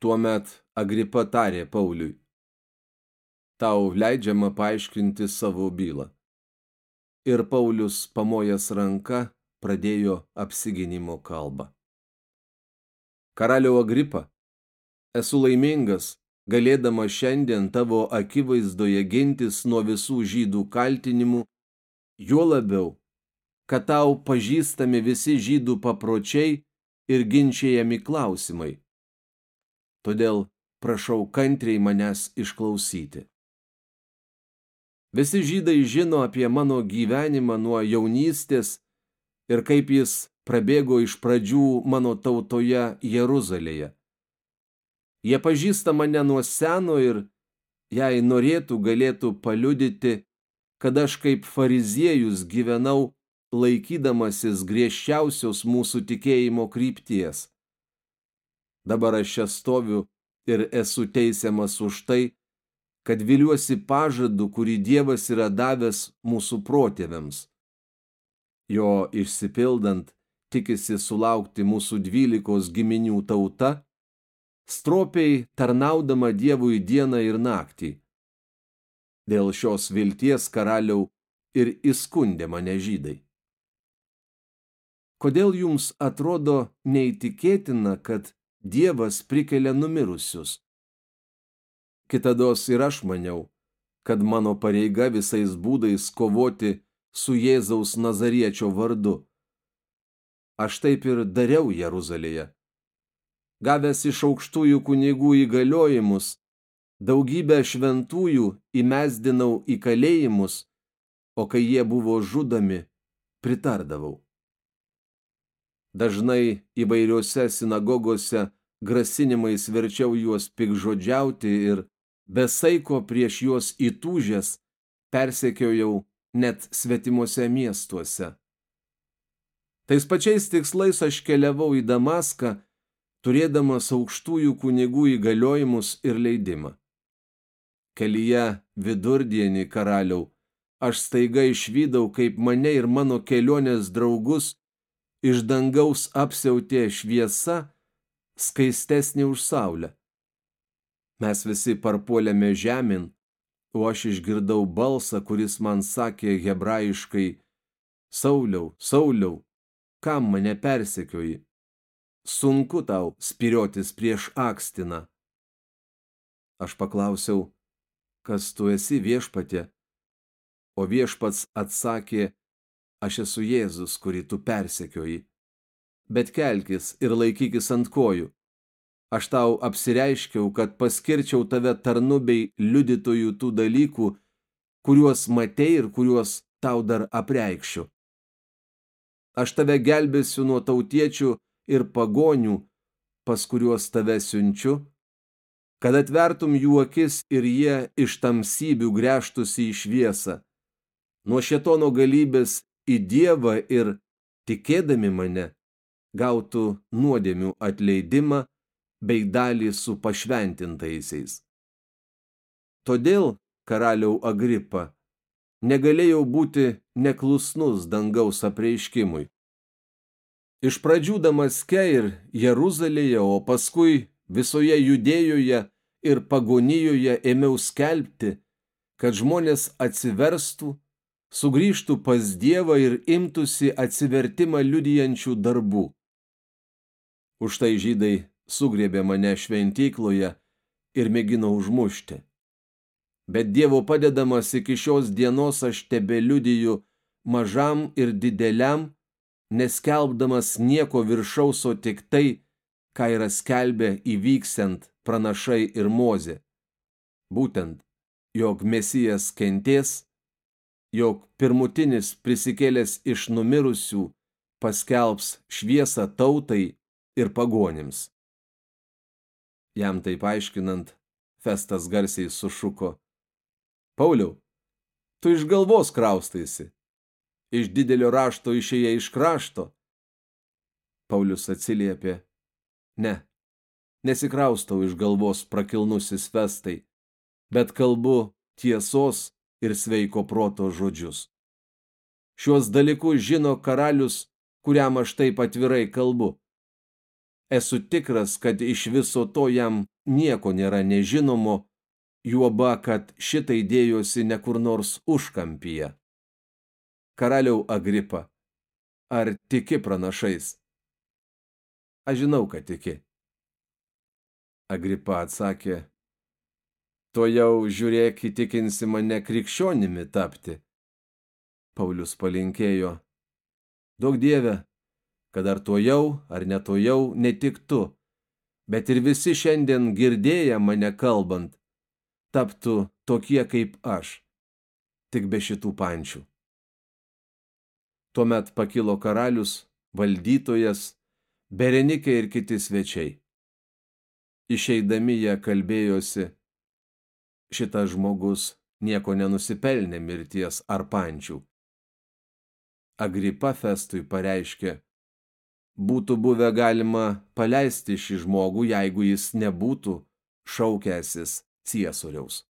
Tuomet Agripa tarė Pauliui. Tau leidžiama paaiškinti savo bylą. Ir Paulius pamojęs ranka pradėjo apsiginimo kalbą. Karaliau Agripa, esu laimingas, galėdama šiandien tavo akivaizdoje gintis nuo visų žydų kaltinimų, juo labiau, kad tau pažįstami visi žydų papročiai ir ginčiajami klausimai todėl prašau kantriai manęs išklausyti. Visi žydai žino apie mano gyvenimą nuo jaunystės ir kaip jis prabėgo iš pradžių mano tautoje Jeruzalėje. Jie pažįsta mane nuo seno ir, jei norėtų, galėtų paliudyti, kad aš kaip fariziejus gyvenau laikydamasis griežčiausios mūsų tikėjimo krypties. Dabar aš čia stoviu ir esu teisiamas už tai, kad viliuosi pažadu, kurį Dievas yra davęs mūsų protėviams. Jo išsipildant tikisi sulaukti mūsų dvylikos giminių tauta, stropiai tarnaudama Dievui dieną ir naktį. Dėl šios vilties karaliau ir įskundė mane žydai. Kodėl jums atrodo neįtikėtina, kad Dievas prikelia numirusius. Kitados ir aš maniau, kad mano pareiga visais būdais kovoti su Jėzaus Nazariečio vardu. Aš taip ir dariau Jeruzalėje. Gavęs iš aukštųjų kunigų įgaliojimus, daugybę šventųjų įmesdinau į kalėjimus, o kai jie buvo žudomi, pritardavau. Dažnai įvairiuose sinagogose grasinimais verčiau juos pikžodžiauti ir besaiko prieš juos įtūžęs persekiojau net svetimuose miestuose. Tais pačiais tikslais aš keliavau į Damaską, turėdamas aukštųjų kunigų įgaliojimus ir leidimą. Kelyje vidurdienį karaliau, aš staiga išvydau, kaip mane ir mano kelionės draugus iš dangaus apsiautė šviesa, skaistesnė už saulę. Mes visi parpuolėme žemyn, o aš išgirdau balsą, kuris man sakė hebrajiškai, Sauliau, Sauliau, kam mane persekioji? Sunku tau spiriotis prieš akstiną. Aš paklausiau, kas tu esi viešpatė, o viešpats atsakė, aš esu Jėzus, kurį tu persekioji. Bet kelkis ir laikykis ant kojų. Aš tau apsireiškiau, kad paskirčiau tave tarnu bei liudytojų tų dalykų, kuriuos matei ir kuriuos tau dar apreikščiau. Aš tave gelbėsiu nuo tautiečių ir pagonių, pas kuriuos tave siunčiu, kad atvertum jų akis ir jie iš tamsybių grėžtųsi į šviesą, nuo šetono galybės į Dievą ir, tikėdami mane, gautų nuodėmių atleidimą bei dalį su pašventintaisiais. Todėl, karaliau Agripa, negalėjau būti neklusnus dangaus apreiškimui. Iš pradžių Damaske ir Jeruzalėje, o paskui visoje Judėjoje ir Pagonijoje ėmiau skelbti, kad žmonės atsiverstų sugrįžtų pas Dievą ir imtųsi atsivertimą liudijančių darbų. Už tai žydai sugriebė mane šventykloje ir mėgino užmušti. Bet Dievo padedamas iki šios dienos aš tebe liudiju mažam ir dideliam, neskelbdamas nieko viršaus, o tik tai, ką yra skelbę įvyksiant pranašai ir mozė. Būtent, jog mesijas kentės jog pirmutinis prisikėlęs iš numirusių paskelbs šviesą tautai ir pagonims. Jam tai paaiškinant, Festas garsiai sušuko. Pauliau, tu iš galvos kraustaisi, iš didelio rašto išėję iš krašto. Paulius atsiliepė, ne, nesikraustau iš galvos prakilnusis Festai, bet kalbu tiesos ir sveiko proto žodžius. Šiuos dalykus žino karalius, kuriam aš taip atvirai kalbu. Esu tikras, kad iš viso to jam nieko nėra nežinomo, juoba, kad šitai dėjosi ne kur nors užkampyje. Karaliau Agripa, ar tiki pranašais? Aš žinau, kad tiki. Agripa atsakė, to jau žiūrėk įtikinsi mane krikščionimi tapti. Paulius palinkėjo, daug dieve, kad ar to jau, ar ne to jau, ne tik tu, bet ir visi šiandien girdėję mane kalbant, taptų tokie kaip aš, tik be šitų pančių. Tuomet pakilo karalius, valdytojas, Berenikė ir kiti svečiai. Išeidami jie kalbėjosi, šitas žmogus nieko nenusipelnė mirties ar pančių. Agripa Festui pareiškė, būtų buvę galima paleisti šį žmogų, jeigu jis nebūtų šaukęsis ciesoriaus.